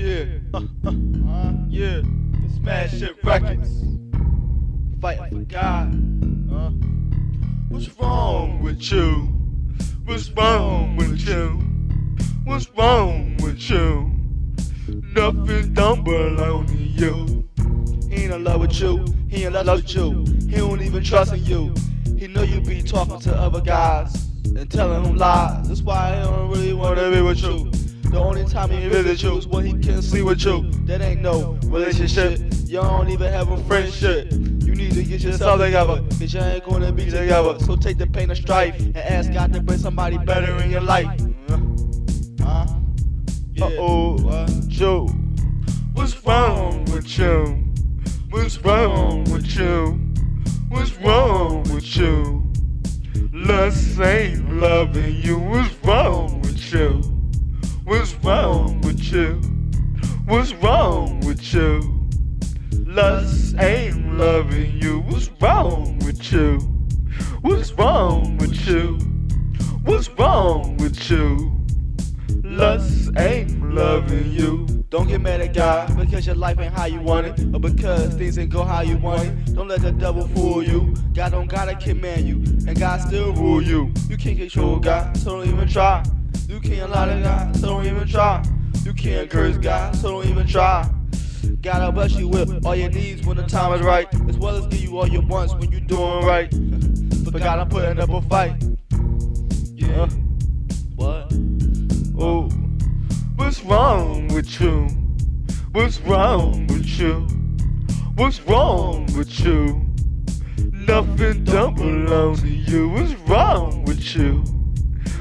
Yeah, uh, uh, uh, yeah. Smash Hit Records. Fighting for God. Uh. What's wrong with you? What's wrong with you? What's wrong with you? Nothing don't belong to you. He ain't in love with you. He ain't in love with you. He don't even trust in you. He know you be talking to other guys and telling them lies. That's why I don't really wanna be with you. The only time he visit you is when he can't sleep with you. That ain't no relationship. Y'all don't even have a friendship. You need to get yourself together, cause you ain't gonna be together. So take the pain of strife and ask God to bring somebody better in your life. Uh. Uh-oh, what? Joe. What's wrong with you? What's wrong with you? What's wrong with you? Lust ain't loving you. What's wrong with you? What's wrong with you? What's wrong with you? Lust ain't loving you. What's wrong with you? What's wrong with you? What's wrong with you? Lust ain't loving you. Don't get mad at God because your life ain't how you want it, or because things ain't go how you want it. Don't let the devil fool you. God don't gotta command you, and God still rule you. You can't control God, so don't even try. You can't lie to God, so don't even try. You can't curse God, so don't even try. Gotta bless you with all your needs when the time is right, as well as give you all your wants when you're doing right. But God, I'm putting up a fight. Yeah. What? Oh. What's wrong with you? What's wrong with you? What's wrong with you? Nothing don't belong to you. What's wrong with you?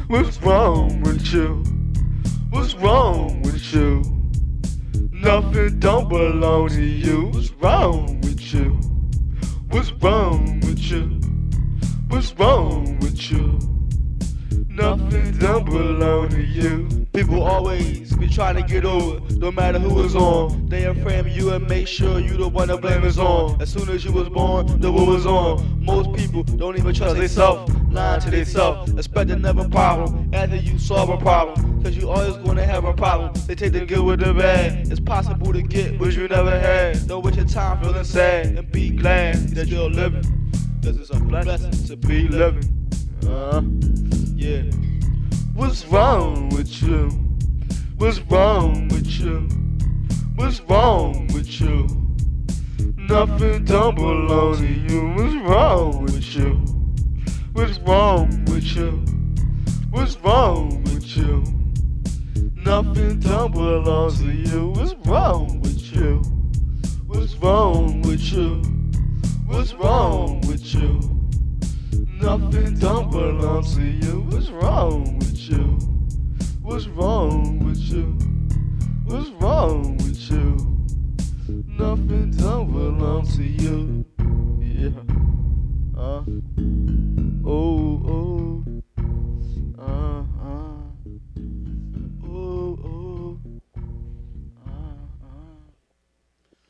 What's wrong with you? What's wrong with you? Nothing don't belong to you. What's wrong with you? What's wrong with you? What's wrong with you? Nothing don't belong to you. People always be trying to get over, no matter who is on. They of you and make sure you the one to blame is on. As soon as you was born, the war was on. Most people don't even trust themselves, lying to themselves, expect another problem after you solve a problem. Cause you always gonna have a problem. They take the good with the bad. It's possible to get what you never had. Don't waste your time feeling sad and be glad that you're living. Cause it's a blessing to be living. Uh, yeah. What's wrong with you? What's wrong with you? What's wrong with you? Nothing don't belong to you. What's wrong with you? What's wrong with you? What's wrong with you? Nothing don't belong to you. What's wrong with you? What's wrong with you? What's wrong with you? Nothing don't belong to you. What's wrong with you? What's wrong with you? What's wrong with you? Nothing don't belong to you. Uh.